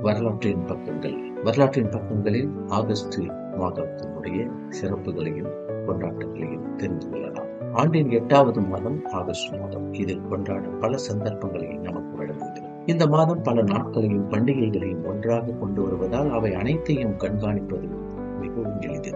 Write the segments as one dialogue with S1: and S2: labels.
S1: வரலாற்றின் பக்கங்கள். வரலாற்றின் பக்கங்களில் ஆகஸ்ட் மாதத்தினுடைய சிறப்புகளையும் கொண்டாட்டங்களையும் தெரிந்து கொள்ளலாம். ஆண்டின் எட்டாவது மாதம் ஆகஸ்ட் மாதம். இதில் கொண்டாடும் பல சந்தர்ப்பங்களை நமக்கு வழங்குகிறது. இந்த மாதம் பல நாட்களையும் பண்டிகைகளையும் ஒன்றாக கொண்டு வருவதால் அவை அனைத்தையும் கண்காணிப்பது மிகவும் எளிது.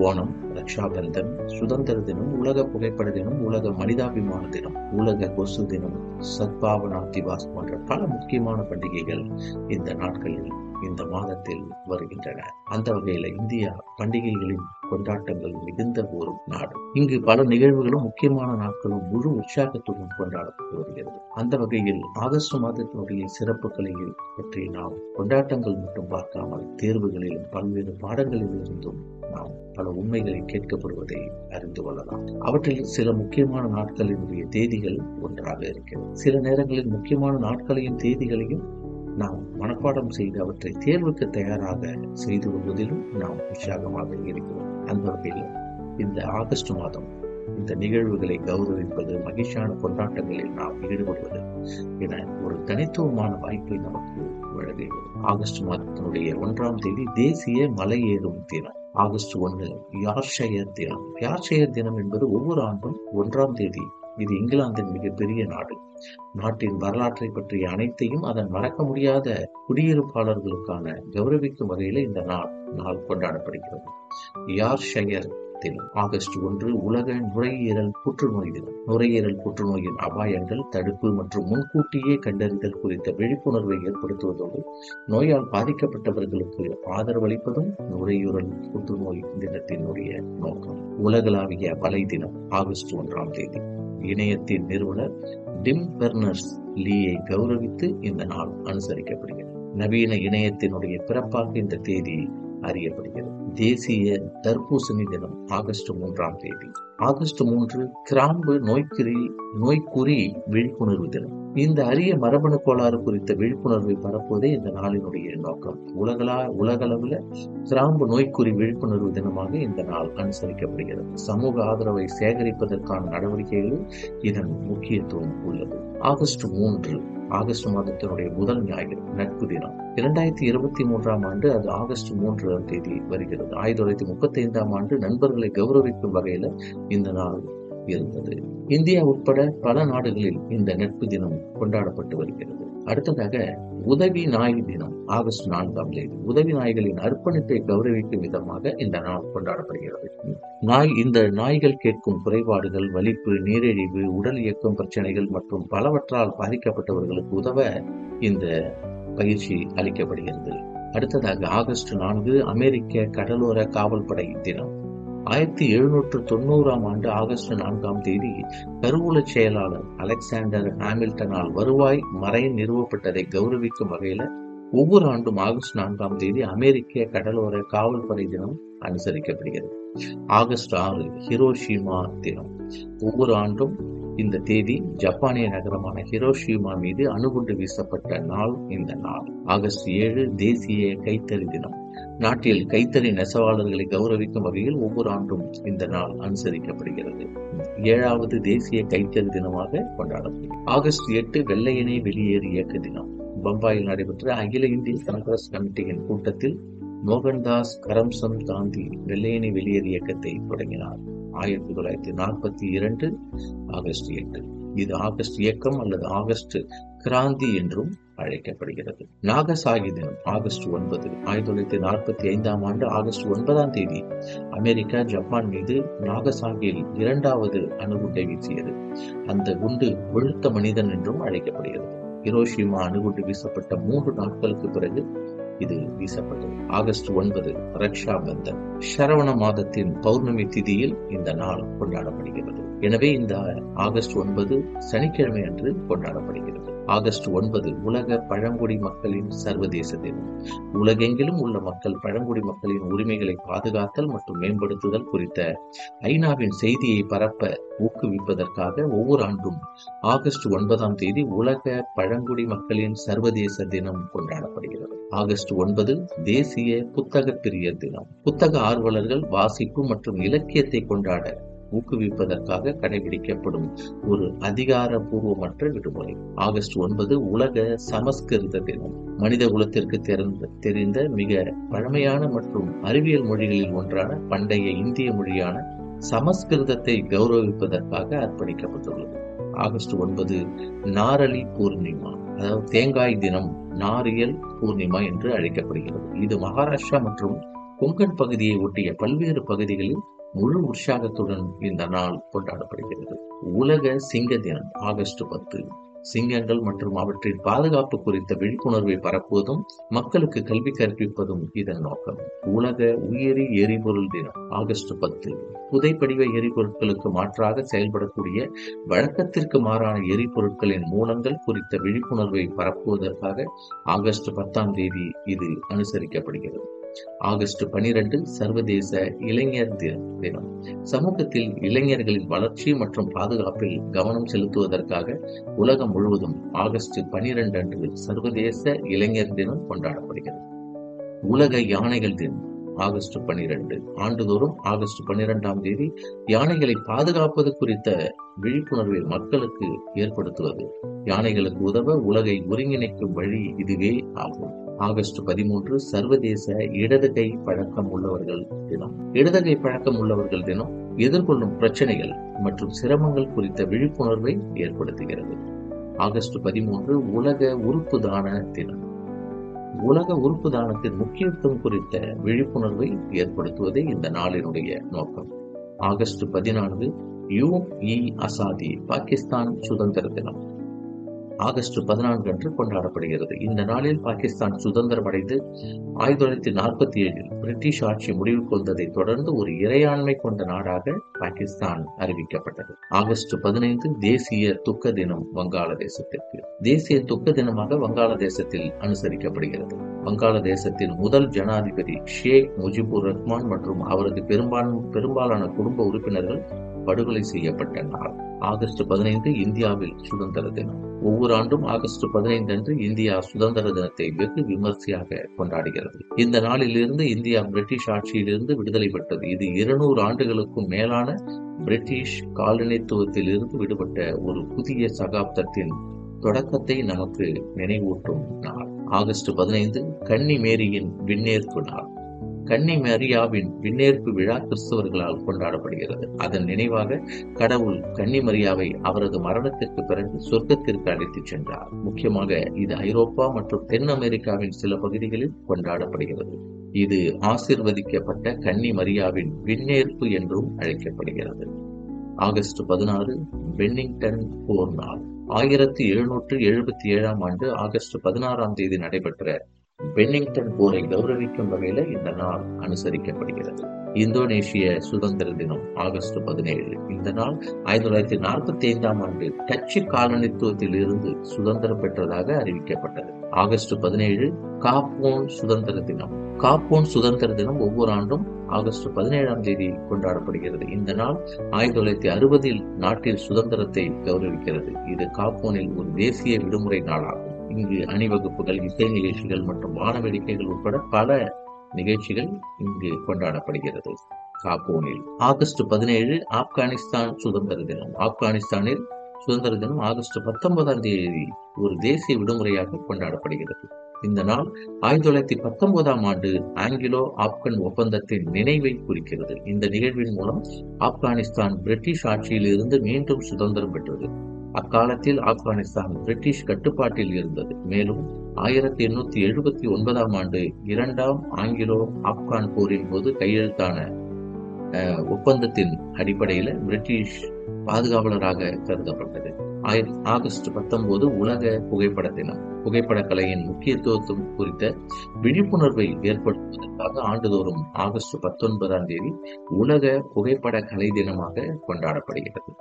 S1: ஓணம் ரக்ஷாபந்தன் சுதந்திர தினம் உலக புகைப்பட தினம் உலக மனிதாபிமான தினம் உலக கொசு தினம் சத்பாவனா திவாஸ் போன்ற பல முக்கியமான பண்டிகைகள் இந்த நாட்களில் இந்த மாதத்தில் வருகின்றன. அந்த வகையில் இந்தியா பண்டிகைகளின் கொண்டாட்டங்கள் மிகுந்த ஒரு நாடு இங்கு பல நிகழ்வுகளும் முக்கியமான நாட்களும் முழு உற்சாகத்துடன் கொண்டாடப்பட்டு வருகிறது அந்த வகையில் ஆகஸ்ட் மாதத்தினுடைய சிறப்புகளை பற்றி நாம் கொண்டாட்டங்கள் மட்டும் பார்க்காமல் தேர்வுகளிலும் பல்வேறு பாடங்களில் இருந்தும் நாம் பல உண்மைகளை கேட்கப்படுவதை அறிந்து கொள்ளலாம். அவற்றில் சில முக்கியமான நாட்களினுடைய தேதிகள் ஒன்றாக இருக்கிறது. சில நேரங்களில் முக்கியமான நாட்களையும் தேதிகளையும் நாம் மனப்பாடம் செய்து அவற்றை தேர்வுக்கு தயாராக செய்து கொள்வதிலும் நாம் உற்சாகமாக இருக்கிறோம். அந்த வகையில் இந்த ஆகஸ்ட் மாதம் இந்த நிகழ்வுகளை கௌரவிப்பது மகிழ்ச்சியான கொண்டாட்டங்களில் நாம் ஈடுபடுவது என ஒரு தனித்துவமான வாய்ப்பை நமக்கு வழங்குகிறது. ஆகஸ்ட் மாதத்தினுடைய ஒன்றாம் தேதி தேசிய மலை ஏறும் தினம். ஆகஸ்ட் ஒன்று யார்ஷயர் தினம். யார்ஷயர் தினம் என்பது ஒவ்வொரு ஆண்டும் ஒன்றாம் தேதி. இது இங்கிலாந்தின் மிகப்பெரிய நாடு. நாட்டின் வரலாற்றை பற்றிய அனைத்தையும் அதன் மறக்க முடியாத குடியிருப்பாளர்களுக்கான கௌரவிக்கும் வகையில இந்த நாள் நாள் கொண்டாடப்படுகிறது. யார்ஷயர் தினம்? ஆகஸ்ட் ஒன்று உலக நுரையீரல் புற்றுநோய் தினம். நுரையீரல் புற்றுநோயின் அபாயங்கள் தடுப்பு மற்றும் முன்கூட்டியே கண்டறிதல் குறித்த விழிப்புணர்வை ஏற்படுத்துவதோடு நோயால் பாதிக்கப்பட்டவர்களுக்கு ஆதரவளிப்பதும் நுரையீரல் புற்றுநோய் தினத்தினுடைய நோக்கம். உலகளாவிய வலை தினம் ஆகஸ்ட் ஒன்றாம் தேதி. இணையத்தின் நிறுவனர் டிம் பெர்னர்ஸ் லீயை கௌரவித்து இந்த நாள் அனுசரிக்கப்படுகிறது. நவீன இணையத்தினுடைய பிறப்பாக இந்த தேதி அறியப்படுகிறது. தேசிய தர்பூசணி தினம் ஆகஸ்ட் மூன்றாம் தேதி. ஆகஸ்ட் மூன்று கிராம்பு நோய்க்குறி நோய்க்குறி விழிப்புணர்வு தினம். இந்த அரிய மரபணு கோளாறு குறித்த விழிப்புணர்வை பரப்புவதே இந்த நாளினுடைய நோக்கம். உலகளா உலகளவில் கிராம்பு நோய்க்குறி விழிப்புணர்வு தினமாக இந்த நாள் அனுசரிக்கப்படுகிறது. சமூக ஆதரவை சேகரிப்பதற்கான நடவடிக்கைகளில் இதன் முக்கியத்துவம் உள்ளது. ஆகஸ்ட் மூன்று ஆகஸ்ட் மாதத்தினுடைய முதல் ஞாயிறு நட்பு தினம். இரண்டாயிரத்தி இருபத்தி மூன்றாம் ஆண்டு அது ஆகஸ்ட் மூன்றாம் தேதி வருகிறது. ஆயிரத்தி தொள்ளாயிரத்தி முப்பத்தி ஐந்தாம் ஆண்டு நண்பர்களை கௌரவிக்கும் வகையில இந்த நாள் இருந்தது. இந்தியா உட்பட பல நாடுகளில் இந்த நட்பு தினம் கொண்டாடப்பட்டு வருகிறது. அடுத்ததாக உதவி நாய் தினம் ஆகஸ்ட் நான்காம் தேதி. உதவி நாய்களின் அர்ப்பணிப்பை கௌரவிக்கும் விதமாக இந்த நாள் கொண்டாடப்படுகிறது. நாய் இந்த நாய்கள் கேட்கும் குறைபாடுகள் வலிப்பு நீரிழிவு உடல் இயக்கம் பிரச்சனைகள் மற்றும் பலவற்றால் பாதிக்கப்பட்டவர்களுக்கு உதவ இந்த பயிற்சி அளிக்கப்படுகிறது. அடுத்ததாக ஆகஸ்ட் நான்கு அமெரிக்க கடலோர காவல்படை தினம். ஆயிரத்தி எழுநூற்று தொண்ணூறாம் ஆண்டு ஆகஸ்ட் நான்காம் தேதி கருவூல செயலாளர் அலெக்சாண்டர் ஹாமில்டனால் வருவாய் மறை நிறுவப்பட்டதை கௌரவிக்கும் வகையில ஒவ்வொரு ஆண்டும் ஆகஸ்ட் நான்காம் தேதி அமெரிக்க கடலோர காவல்படை தினம் அனுசரிக்கப்படுகிறது. ஆகஸ்ட் ஆறு ஹிரோஷிமா தினம். ஒவ்வொரு ஆண்டும் இந்த தேதி ஜப்பானிய நகரமான ஹிரோஷிமா மீது அணுகுண்டு வீசப்பட்ட நாள் இந்த நாள். ஆகஸ்ட் ஏழு தேசிய கைத்தறி தினம். நாட்டில் கைத்தறி நெசவாளர்களை கௌரவிக்கும் வகையில் ஒவ்வொரு ஆண்டும் இந்த நாள் அனுசரிக்கப்படுகிறது. ஏழாவது தேசிய கைத்தறி தினமாக கொண்டாடப்படுகிறது. ஆகஸ்ட் எட்டு வெள்ளையனே வெளியேறு இயக்க தினம். பம்பாயில் நடைபெற்ற அகில இந்திய காங்கிரஸ் கமிட்டியின் கூட்டத்தில் மோகன்தாஸ் கரம்சந்த் காந்தி வெள்ளையனே வெளியேறு இயக்கத்தை தொடங்கினார். ஆயிரத்தி தொள்ளாயிரத்தி நாற்பத்தி இரண்டு ஆகஸ்ட் எட்டு. இது ஆகஸ்ட் இயக்கம் அல்லது ஆகஸ்ட் கிராந்தி என்றும் அழைக்கப்படுகிறது. நாகசாகி தினம் ஆகஸ்ட் ஒன்பது ஆயிரத்தி தொள்ளாயிரத்தி நாற்பத்தி ஐந்தாம் ஆண்டு ஆகஸ்ட் ஒன்பதாம் தேதி அமெரிக்கா ஜப்பான் மீது நாகசாகியில் இரண்டாவது அணுகுண்டை வீசியது. அந்த குண்டு வெளுத்த மனிதன் என்றும் அழைக்கப்படுகிறது. ஹிரோஷிமா அணுகுண்டு வீசப்பட்ட மூன்று நாட்களுக்கு பிறகு இது வீசப்பட்டது. ஆகஸ்ட் ஒன்பது ரக்ஷா பந்தன் சரவண மாதத்தின் பௌர்ணமி திதியில் இந்த நாள் கொண்டாடப்படுகிறது. எனவே இந்த ஆகஸ்ட் ஒன்பது சனிக்கிழமை அன்று கொண்டாடப்படுகிறது. ஆகஸ்ட் ஒன்பது உலக பழங்குடி மக்களின் சர்வதேச தினம். உலகெங்கிலும் உள்ள மக்கள் பழங்குடி மக்களின் உரிமைகளை பாதுகாத்தல் மற்றும் மேம்படுத்துதல் குறித்த ஐநாவின் செய்தியை பரப்ப ஊக்குவிப்பதற்காக ஒவ்வொரு ஆண்டும் ஆகஸ்ட் ஒன்பதாம் தேதி உலக பழங்குடி மக்களின் சர்வதேச தினம் கொண்டாடப்படுகிறது. ஆகஸ்ட் ஒன்பது தேசிய புத்தக பிரியர் தினம். புத்தக ஆர்வலர்கள் வாசிப்பு மற்றும் இலக்கியத்தை கொண்டாட ஊக்குவிப்பதற்காக கடைபிடிக்கப்படும் ஒரு அதிகாரபூர்வமற்ற விடுமுறை. ஆகஸ்ட் ஒன்பது உலக சமஸ்கிருத தினம். மனித குலத்திற்கு தெரிந்த தெரிந்த மிக பழமையான மற்றும் அறிவியல் மொழிகளில் ஒன்றான பண்டைய இந்திய மொழியான சமஸ்கிருதத்தை கௌரவிப்பதற்காக அர்ப்பணிக்கப்பட்டுள்ளது. ஆகஸ்ட் ஒன்பது நாரளி பூர்ணிமா. அதாவது தேங்காய் தினம் நாரியல் பூர்ணிமா என்று அழைக்கப்படுகிறது. இது மகாராஷ்டிரா மற்றும் கொங்கன் பகுதியை ஒட்டிய பல்வேறு பகுதிகளில் முழு உற்சாகத்துடன் இந்த நாள் கொண்டாடப்படுகிறது. உலக சிங்க தினம் ஆகஸ்ட் பத்து. சிங்கங்கள் மற்றும் அவற்றின் பாதுகாப்பு குறித்த விழிப்புணர்வை பரப்புவதும் மக்களுக்கு கல்வி கற்பிப்பதும் இதன் நோக்கம். உலக உயிரி எரிபொருள் தினம் ஆகஸ்ட் பத்து. புதைப்படிவ எரிபொருட்களுக்கு மாற்றாக செயல்படக்கூடிய வழக்கத்திற்கு மாறான எரிபொருட்களின் மூலங்கள் குறித்த விழிப்புணர்வை பரப்புவதற்காக ஆகஸ்ட் பத்தாம் தேதி இது அனுசரிக்கப்படுகிறது. ஆகஸ்ட் பனிரெண்டு சர்வதேச இளைஞர் தினம். சமூகத்தில் இளைஞர்களின் வளர்ச்சி மற்றும் பாதுகாப்பில் கவனம் செலுத்துவதற்காக உலகம் முழுவதும் ஆகஸ்ட் பனிரெண்டு அன்று சர்வதேச இளைஞர் தினம் கொண்டாடப்படுகிறது. உலக யானைகள் தினம் ஆகஸ்ட் பனிரெண்டு. ஆண்டுதோறும் ஆகஸ்ட் பன்னிரெண்டாம் தேதி யானைகளை பாதுகாப்பது குறித்த விழிப்புணர்வை மக்களுக்கு ஏற்படுத்துவது. யானைகளுக்கு உதவ உலகை ஒருங்கிணைக்கும் வழி இதுவே ஆகும். ஆகஸ்ட் பதிமூன்று சர்வதேச இடதுகை பழக்கம் உள்ளவர்கள் தினம். இடதுகை பழக்கம் உள்ளவர்கள் தினம் எதிர்கொள்ளும் பிரச்சனைகள் மற்றும் சிரமங்கள் குறித்த விழிப்புணர்வை ஏற்படுத்துகிறது. ஆகஸ்ட் பதிமூன்று உலக உறுப்பு தான தினம். உலக உறுப்பு தானத்தின் முக்கியத்துவம் குறித்த விழிப்புணர்வை ஏற்படுத்துவதே இந்த நாளினுடைய நோக்கம். ஆகஸ்ட் பதினான்கு யூ இ அசாதி பாகிஸ்தான் சுதந்திர தினம். ஆகஸ்ட் பதினான்கு அன்று கொண்டாடப்படுகிறது. இந்த நாளில் பாகிஸ்தான் சுதந்திரம் அடைந்து ஆயிரத்தி தொள்ளாயிரத்தி நாற்பத்தி ஏழில் பிரிட்டிஷ் ஆட்சி முடிவுக்கு வந்ததை தொடர்ந்து ஒரு இறையாண்மை கொண்ட நாடாக பாகிஸ்தான் அறிவிக்கப்பட்டது. ஆகஸ்ட் பதினைந்து தேசிய துக்க தினம் வங்காளதேசத்திற்கு. தேசிய துக்க தினமாக வங்காளதேசத்தில் அனுசரிக்கப்படுகிறது. வங்காளதேசத்தின் முதல் ஜனாதிபதி ஷேக் முஜிபுர் ரஹ்மான் மற்றும் அவரது பெரும்பான் பெரும்பாலான குடும்ப உறுப்பினர்கள் படுகொலை செய்யப்பட்ட நாள். ஆகஸ்ட் பதினைந்து இந்தியாவில் சுதந்திர தினம். ஒவ்வொரு ஆண்டும் ஆகஸ்ட் பதினைந்து அன்று இந்தியா சுதந்திர தினத்தை வெகு விமர்சையாக கொண்டாடுகிறது. இந்த நாளிலிருந்து இந்தியா பிரிட்டிஷ் ஆட்சியிலிருந்து விடுதலை பெற்றது. இது இருநூறு ஆண்டுகளுக்கும் மேலான பிரிட்டிஷ் காலனித்துவத்தில் இருந்து விடுபட்ட ஒரு புதிய சகாப்தத்தின் தொடக்கத்தை நமக்கு நினைவூட்டும் நாள். ஆகஸ்ட் பதினைந்து கன்னி மேரியின் விண்ணேற்பு நாள். கன்னி மரியாவின் விண்ணேற்பு விழா கிறிஸ்தவர்களால் கொண்டாடப்படுகிறது. அதன் நினைவாக கடவுள் கன்னி மரியாவை அவரது மரணத்திற்கு பிறகு சொர்க்கத்திற்கு அழைத்துச் சென்றார். முக்கியமாக இது ஐரோப்பா மற்றும் தென் அமெரிக்காவின் சில பகுதிகளில் கொண்டாடப்படுகிறது. இது ஆசிர்வதிக்கப்பட்ட கன்னி மரியாவின் விண்ணேற்பு என்றும் அழைக்கப்படுகிறது. ஆகஸ்ட் பதினாறு பென்னிங்டன் போர் நாள். ஆயிரத்தி எழுநூற்று எழுபத்தி ஏழாம் ஆண்டு ஆகஸ்ட் பதினாறாம் தேதி நடைபெற்ற பென்னிங்டன் போரை கௌரவிக்கும் வகையில இந்த நாள் அனுசரிக்கப்படுகிறது. இந்தோனேஷிய சுதந்திர தினம் ஆகஸ்ட் பதினேழு. இந்த நாள் ஆயிரத்தி தொள்ளாயிரத்தி நாற்பத்தி ஐந்தாம் ஆண்டு டச்சு காலனித்துவத்தில் இருந்து சுதந்திரம் பெற்றதாக அறிவிக்கப்பட்டது. ஆகஸ்ட் பதினேழு காப்போன் சுதந்திர தினம். காப்போன் சுதந்திர தினம் ஒவ்வொரு ஆண்டும் ஆகஸ்ட் பதினேழாம் தேதி கொண்டாடப்படுகிறது. இந்த நாள் ஆயிரத்தி தொள்ளாயிரத்தி அறுபதில் நாட்டில் சுதந்திரத்தை கௌரவிக்கிறது. இது காப்போனில் ஒரு தேசிய விடுமுறை நாளாகும். இங்கு அணிவகுப்புகள் இசை நிகழ்ச்சிகள் மற்றும் வானவேடிக்கைகள் உட்பட பல நிகழ்ச்சிகள் இங்கு கொண்டாடப்படுகிறது. காபூனில் ஆகஸ்ட் பதினேழு ஆப்கானிஸ்தான் சுதந்திர தினம். ஆப்கானிஸ்தானில் சுதந்திர தினம் ஆகஸ்ட் பத்தொன்பதாம் தேதி ஒரு தேசிய விடுமுறையாக கொண்டாடப்படுகிறது. இந்த நாள் ஆயிரத்தி தொள்ளாயிரத்தி பத்தொன்பதாம் ஆண்டு ஆங்கிலோ ஆப்கன் ஒப்பந்தத்தின் நினைவை குறிக்கிறது. இந்த நிகழ்வின் மூலம் ஆப்கானிஸ்தான் பிரிட்டிஷ் ஆட்சியில் இருந்து மீண்டும் சுதந்திரம் பெற்றது. அக்காலத்தில் ஆப்கானிஸ்தான் பிரிட்டிஷ் கட்டுப்பாட்டில் இருந்தது. மேலும் ஆயிரத்தி எண்ணூத்தி எழுபத்தி ஒன்பதாம் ஆண்டு இரண்டாம் ஆங்கிலோ ஆப்கான் போரின் போது கையெழுத்தான ஒப்பந்தத்தின் அடிப்படையில் பிரிட்டிஷ் பாதுகாவலராக கருதப்பட்டது. ஆகஸ்ட் பத்தொன்பது உலக புகைப்பட தினம். புகைப்பட கலையின் முக்கியத்துவம் குறித்த விழிப்புணர்வை ஏற்படுத்துவதற்காக ஆண்டுதோறும் ஆகஸ்ட் பத்தொன்பதாம் தேதி உலக புகைப்பட கலை தினமாக கொண்டாடப்படுகிறது.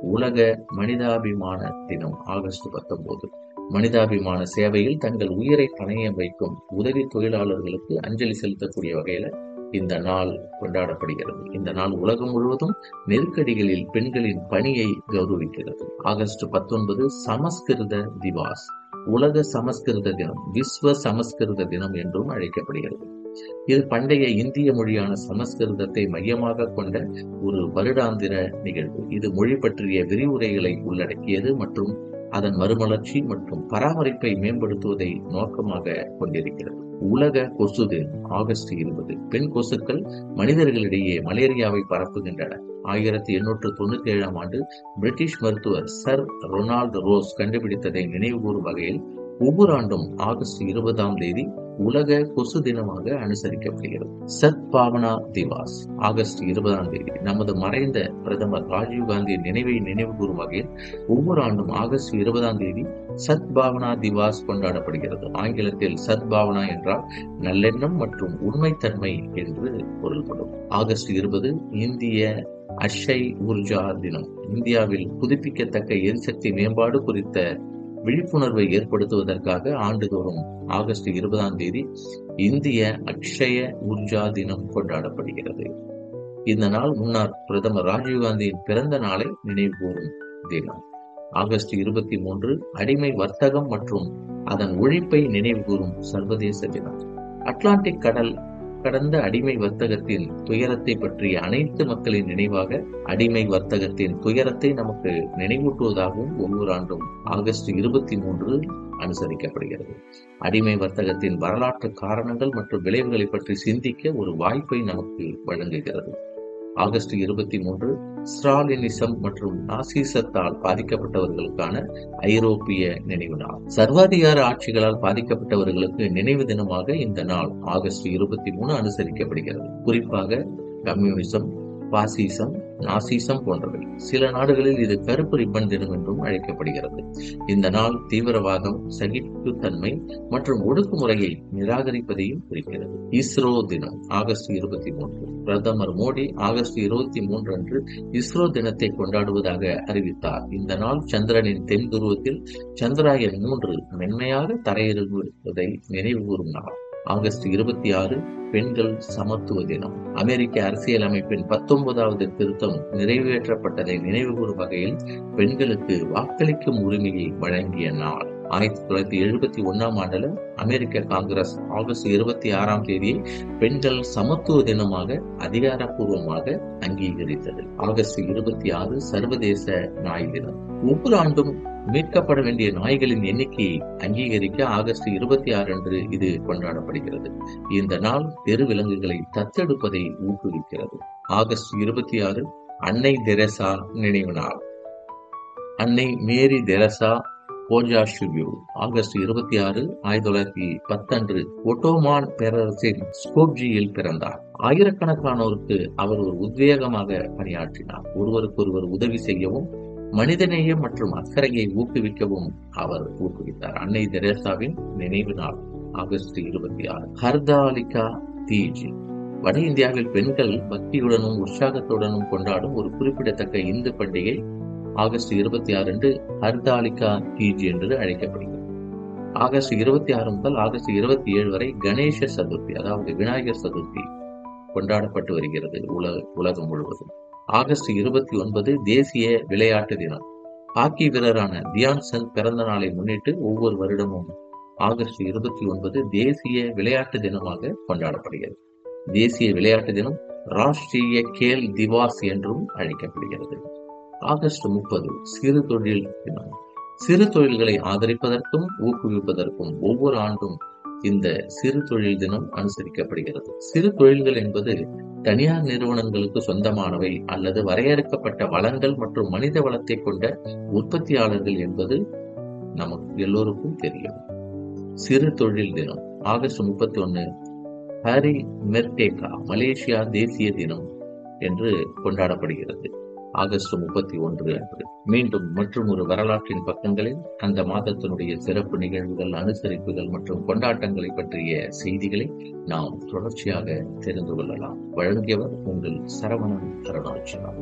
S1: உலக மனிதாபிமான தினம் ஆகஸ்ட் பத்தொன்பது. மனிதாபிமான சேவையில் தங்கள் உயிரை பணையம் வைக்கும் உதவி தொழிலாளர்களுக்கு அஞ்சலி செலுத்தக்கூடிய வகையில இந்த நாள் கொண்டாடப்படுகிறது. இந்த நாள் உலகம் முழுவதும் நெருக்கடிகளில் பெண்களின் பணியை கௌரவிக்கிறது. ஆகஸ்ட் பத்தொன்பது சமஸ்கிருத திவாஸ். உலக சமஸ்கிருத தினம் விஸ்வ சமஸ்கிருத தினம் என்றும் அழைக்கப்படுகிறது. இது பண்டைய இந்திய மொழியான சமஸ்கிருதத்தை மையமாக கொண்ட ஒரு வருடாந்திர நிகழ்வு. இது மொழி பற்றிய விரிவுரைகளை உள்ளடக்கியது மற்றும் அதன் மறுமலர்ச்சி மற்றும் பராமரிப்பை மேம்படுத்துவதை நோக்கமாக கொண்டிருக்கிறது. உலக கொசு தினம் ஆகஸ்ட் இருபது. பெண் கொசுக்கள் மனிதர்களிடையே மலேரியாவை பரப்புகின்றன. ஆயிரத்தி எண்ணூற்று தொண்ணூத்தி ஏழாம் ஆண்டு பிரிட்டிஷ் மருத்துவர் சர் ரொனால்டு ரோஸ் கண்டுபிடித்ததை நினைவுகூறும் வகையில் ஒவ்வொரு ஆண்டும் ஆகஸ்ட் இருபதாம் தேதி உலக கொசு தினமாக அனுசரிக்கப்படுகிறது. சத் பாவனா திவாஸ் ஆகஸ்ட் இருபதாம் தேதி. நமது மறைந்த பிரதமர் ராஜீவ்காந்தியின் நினைவை நினைவு கூறும் வகையில் ஒவ்வொரு ஆண்டும் ஆகஸ்ட் இருபதாம் தேதி சத் பாவனா திவாஸ் கொண்டாடப்படுகிறது. ஆங்கிலத்தில் சத் பாவனா என்றால் நல்லெண்ணம் மற்றும் உண்மைத்தன்மை என்று பொருள்படும். ஆகஸ்ட் இருபது இந்திய அஷை ஊர்ஜா தினம். இந்தியாவில் புதுப்பிக்கத்தக்க எரிசக்தி மேம்பாடு குறித்த விழிப்புணர்வை ஏற்படுத்துவதற்காக ஆண்டுதோறும் ஆகஸ்ட் இருபதாம் தேதி இந்திய அக்ஷய ஊர்ஜா தினம் கொண்டாடப்படுகிறது. இந்த நாள் முன்னாள் பிரதமர் ராஜீவ்காந்தியின் பிறந்த நாளை நினைவுகூரும் தினம். ஆகஸ்ட் இருபத்தி மூன்று அடிமை வர்த்தகம் மற்றும் அதன் ஒழிப்பை நினைவுகூரும் சர்வதேச தினம். அட்லாண்டிக் கடல் கடந்த அடிமை வர்த்தகத்தின் துயரத்தை பற்றிய அனைத்து மக்களின் நினைவாக அடிமை வர்த்தகத்தின் துயரத்தை நமக்கு நினைவூட்டுவதாகவும் ஒவ்வொரு ஆண்டும் ஆகஸ்ட் இருபத்தி மூன்று அனுசரிக்கப்படுகிறது. அடிமை வர்த்தகத்தின் வரலாற்று காரணங்கள் மற்றும் விளைவுகளை பற்றி சிந்திக்க ஒரு வாய்ப்பை நமக்கு வழங்குகிறது. ஆகஸ்ட் இருபத்தி மூன்று ஸ்ராலினிசம் மற்றும் நாசிசத்தால் பாதிக்கப்பட்டவர்களுக்கான ஐரோப்பிய நினைவு நாள். சர்வாதிகார ஆட்சிகளால் பாதிக்கப்பட்டவர்களுக்கு நினைவு தினமாக இந்த நாள் ஆகஸ்ட் இருபத்தி மூணு அனுசரிக்கப்படுகிறது. குறிப்பாக கம்யூனிசம் பாசிசம் நாசிசம் போன்றவை. சில நாடுகளில் இது கருப்பு ரிப்பன் தினம் என்றும் அழைக்கப்படுகிறது. இந்த நாள் தீவிரவாதம் சகிப்புத்தன்மை மற்றும் ஒடுக்குமுறையை நிராகரிப்பதையும் குறிக்கிறது. இஸ்ரோ தினம் ஆகஸ்ட் இருபத்தி மூன்று. பிரதமர் மோடி ஆகஸ்ட் இருபத்தி மூன்று அன்று இஸ்ரோ தினத்தை கொண்டாடுவதாக அறிவித்தார். இந்த நாள் சந்திரனின் தென் துருவத்தில் சந்திராயன் மூன்று மென்மையாக தரையிறங்குவதை நினைவுகூரும் நாள். ஆகஸ்ட் இருபத்தி ஆறு பெண்கள் சமத்துவ தினம். அமெரிக்க அரசியலமைப்பின் பத்தொன்பதாவது திருத்தம் நிறைவேற்றப்பட்டதை நினைவுகூறும் வகையில் பெண்களுக்கு வாக்களிக்கும் உரிமையை வழங்கிய நாள். ஆயிரத்தி தொள்ளாயிரத்தி எழுபத்தி ஒன்றாம் ஆண்டுல அமெரிக்க காங்கிரஸ் ஆகஸ்ட் இருபத்தி ஆறாம் தேதியை பெண்கள் சமத்துவ தினமாக அதிகாரப்பூர்வமாக அங்கீகரித்தது. ஆகஸ்ட் இருபத்தி ஆறு சர்வதேச நாய் தினம். ஒவ்வொரு ஆண்டும் மீட்கப்பட வேண்டிய நாய்களின் எண்ணிக்கையை அங்கீகரிக்க ஆகஸ்ட் இருபத்தி ஆறு அன்று இது கொண்டாடப்படுகிறது. இந்த நாள் தெரு விலங்குகளை தத்தெடுப்பதை ஊக்குவிக்கிறது. ஆகஸ்ட் இருபத்தி ஆறு அன்னை தெரசா நினைவு நாள். அன்னை மேரி தெரசா போஜாஷிபியூ ஆகஸ்ட் இருபத்தி ஆறு ஆயிரத்தி தொள்ளாயிரத்தி பத்தன்று ஒட்டோமான் பேரரசின் ஸ்கோப்ஜியில் பிறந்தார். ஆயிரக்கணக்கானோருக்கு அவர் ஒரு உத்வேகமாக பணியாற்றினார். ஒருவருக்கொருவர் உதவி செய்யவும் மனிதநேயம் மற்றும் அக்கறையை ஊக்குவிக்கவும் அவர் ஊக்குவித்தார். அன்னை தெரேசாவின் நினைவு நாள் ஆகஸ்ட் இருபத்தி ஆறு. ஹர்தாலிகா தீஜி. வட இந்தியாவில் பெண்கள் பக்தியுடனும் உற்சாகத்துடனும் கொண்டாடும் ஒரு குறிப்பிடத்தக்க இந்து பண்டிகை ஆகஸ்ட் இருபத்தி ஆறு அன்று ஹர்தாலிகா தீஜ் என்று அழைக்கப்படுகிறது. ஆகஸ்ட் இருபத்தி ஆறு முதல் ஆகஸ்ட் இருபத்தி ஏழு வரை கணேச சதுர்த்தி அதாவது விநாயகர் சதுர்த்தி கொண்டாடப்பட்டு வருகிறது உலக உலகம் முழுவதும். ஆகஸ்ட் இருபத்தி ஒன்பது தேசிய விளையாட்டு தினம். ஹாக்கி வீரரான தியான் சந்த் பிறந்த நாளை முன்னிட்டு ஒவ்வொரு வருடமும் ஆகஸ்ட் இருபத்தி ஒன்பது தேசிய விளையாட்டு தினமாக கொண்டாடப்படுகிறது. தேசிய விளையாட்டு தினம் ராஷ்டிரிய கேல் திவாஸ் என்றும் அழைக்கப்படுகிறது. ஆகஸ்ட் முப்பது சிறு தொழில் தினம். சிறு தொழில்களை ஆதரிப்பதற்கும் ஊக்குவிப்பதற்கும் ஒவ்வொரு ஆண்டும் இந்த சிறு தொழில் தினம் அனுசரிக்கப்படுகிறது. சிறு தொழில்கள் என்பது தனியார் நிறுவனங்களுக்கு சொந்தமானவை அல்லது வரையறுக்கப்பட்ட வளங்கள் மற்றும் மனித வளத்தை கொண்ட உற்பத்தியாளர்கள் என்பது நமக்கு எல்லோருக்கும் தெரியும். சிறு தொழில் தினம் ஆகஸ்ட் முப்பத்தி ஒன்னு ஹரி மெர்டேகா மலேசியா தேசிய தினம் என்று கொண்டாடப்படுகிறது. ஆகஸ்ட் முப்பத்தி ஒன்று அன்று. மீண்டும் மற்றும் ஒரு வரலாற்றின் பக்கங்களில் அந்த மாதத்தினுடைய சிறப்பு நிகழ்வுகள் அனுசரிப்புகள் மற்றும் கொண்டாட்டங்களை பற்றிய செய்திகளை நாம் தொடர்ச்சியாக தெரிந்து கொள்ளலாம். வழங்கியவர் உங்கள் சரவணன் அருணாச்சலம்